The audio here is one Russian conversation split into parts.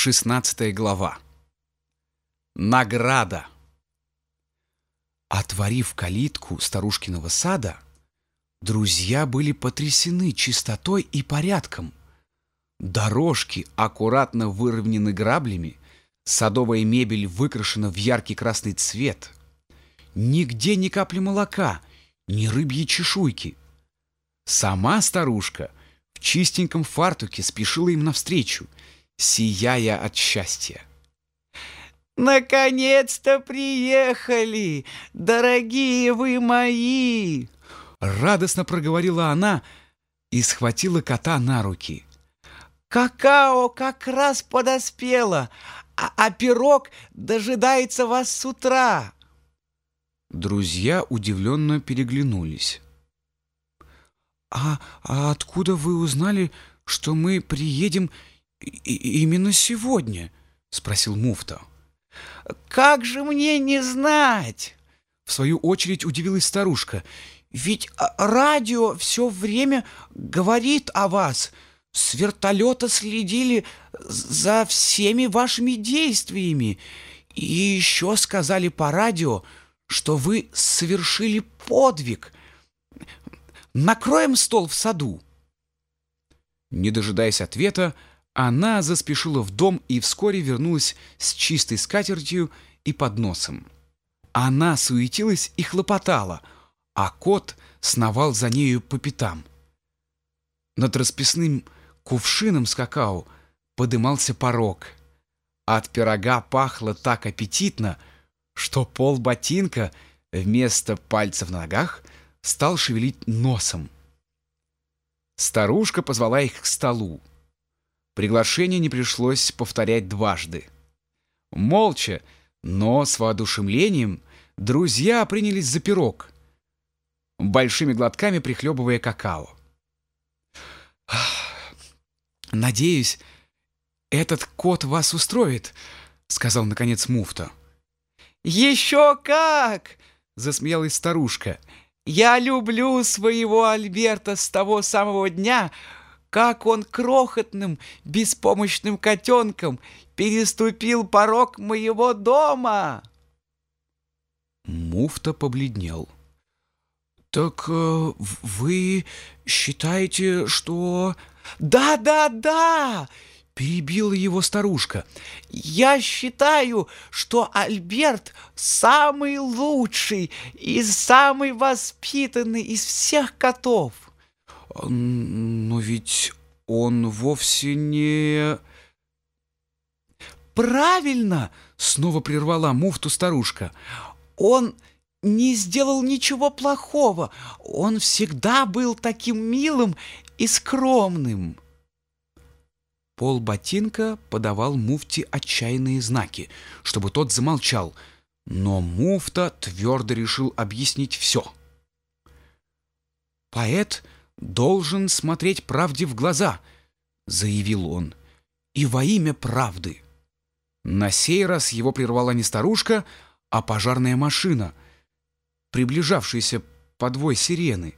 16 глава. Награда. Отворив калитку старушкиного сада, друзья были потрясены чистотой и порядком. Дорожки аккуратно выровнены граблями, садовая мебель выкрашена в яркий красный цвет. Нигде ни капли молока, ни рыбьи чешуйки. Сама старушка в чистеньком фартуке спешила им навстречу — сияя от счастья. «Наконец-то приехали, дорогие вы мои!» Радостно проговорила она и схватила кота на руки. «Какао как раз подоспело, а, а пирог дожидается вас с утра!» Друзья удивленно переглянулись. «А, а откуда вы узнали, что мы приедем и «Именно сегодня?» — спросил муфта. «Как же мне не знать?» В свою очередь удивилась старушка. «Ведь а, радио все время говорит о вас. С вертолета следили за всеми вашими действиями. И еще сказали по радио, что вы совершили подвиг. Накроем стол в саду». Не дожидаясь ответа, она заспешила в дом и вскоре вернулась с чистой скатертью и подносом. Она суетилась и хлопотала, а кот сновал за нею по пятам. Над расписным кувшином с какао подымался порог. От пирога пахло так аппетитно, что пол ботинка вместо пальцев на ногах стал шевелить носом. Старушка позвала их к столу. Приглашение не пришлось повторять дважды. Молча, но с воодушевлением, друзья принялись за пирог, большими глотками прихлебывая какао. «Надеюсь, этот кот вас устроит», — сказал, наконец, муфта. «Еще как!» — засмеялась старушка. «Я люблю своего Альберта с того самого дня, как он крохотным, беспомощным котенком переступил порог моего дома!» Муфта побледнел. «Так э, вы считаете, что...» «Да-да-да!» — перебила его старушка. «Я считаю, что Альберт самый лучший и самый воспитанный из всех котов!» Но ведь он вовсе не... Правильно! Снова прервала муфту старушка. Он не сделал ничего плохого. Он всегда был таким милым и скромным. Пол ботинка подавал муфте отчаянные знаки, чтобы тот замолчал, но муфта твердо решил объяснить все. Поэт должен смотреть правде в глаза, заявил он, и во имя правды. На сей раз его прервала не старушка, а пожарная машина, приближавшаяся подвой сирены.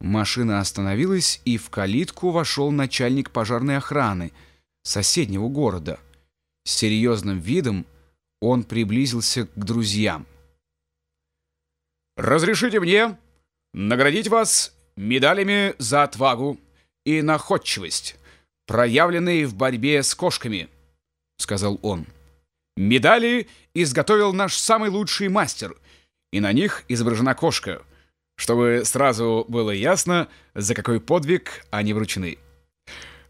Машина остановилась, и в калитку вошел начальник пожарной охраны соседнего города. С серьезным видом он приблизился к друзьям. «Разрешите мне наградить вас медалями за отвагу и находчивость, проявленные в борьбе с кошками», — сказал он. «Медали изготовил наш самый лучший мастер, и на них изображена кошка, чтобы сразу было ясно, за какой подвиг они вручены.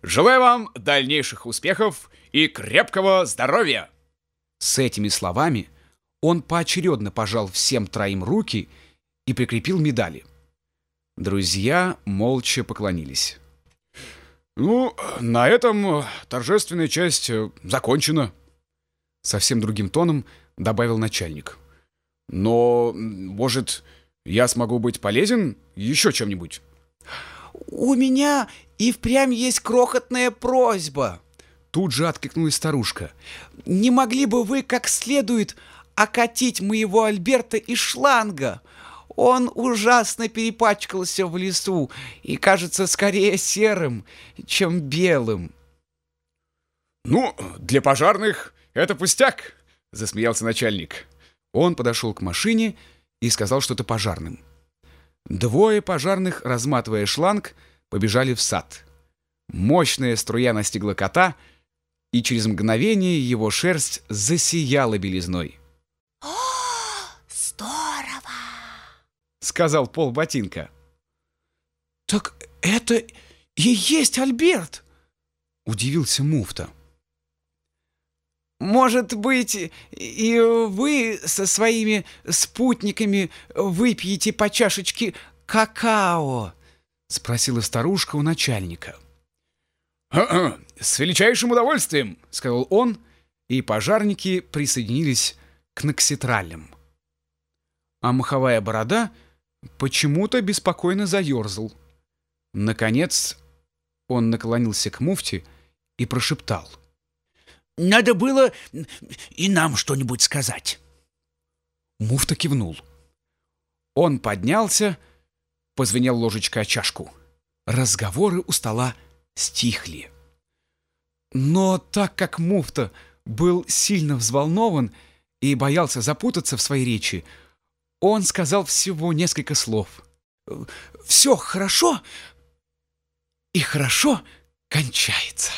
Желаю вам дальнейших успехов и крепкого здоровья!» С этими словами он поочередно пожал всем троим руки и прикрепил медали. Друзья молча поклонились. «Ну, на этом торжественная часть э, закончена», — совсем другим тоном добавил начальник. «Но, может, я смогу быть полезен еще чем-нибудь?» «У меня и впрямь есть крохотная просьба», — тут же откликнулась старушка. «Не могли бы вы как следует окатить моего Альберта из шланга?» Он ужасно перепачкался в лесу и кажется скорее серым, чем белым. Ну, для пожарных это пустяк, засмеялся начальник. Он подошел к машине и сказал что-то пожарным. Двое пожарных, разматывая шланг, побежали в сад. Мощная струя настигла кота, и через мгновение его шерсть засияла белизной. О, здорово! Сказал Пол Ботинка. Так это и есть Альберт! Удивился муфта. Может быть, и вы со своими спутниками выпьете по чашечке какао? Спросила старушка у начальника. «С величайшим удовольствием!» — сказал он, и пожарники присоединились к нокситралям. А маховая борода почему-то беспокойно заерзал. Наконец он наклонился к муфте и прошептал. «Надо было и нам что-нибудь сказать». Муфта кивнул. Он поднялся, позвенел ложечкой о чашку. Разговоры у стола стихли. Но так как муфта был сильно взволнован и боялся запутаться в своей речи, он сказал всего несколько слов. «Все хорошо и хорошо кончается».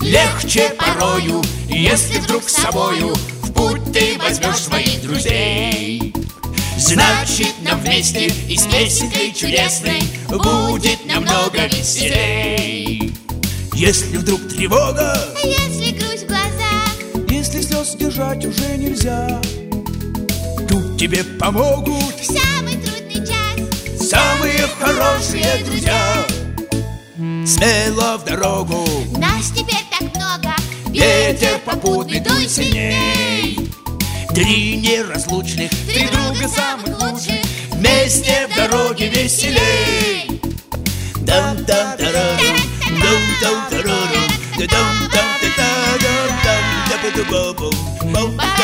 Легче порою, если вдруг с собою В путь ты возьмешь своих друзей Значит, нам вместе и с песенкой чудесной Будет намного веселей. Если вдруг тревога, А если грусть в глазах, если слез держать уже нельзя, тут тебе помогут в самый трудный час. самые хорошие друзья. Смело в дорогу, Нас теперь так много. Ветер попутный дуй сильней. Три неразлучных, Три друга самых лучших вместе в дороге веселей. дам дам тарарам дам дам тарарам дам дам та та дам дам да бу бу бу бу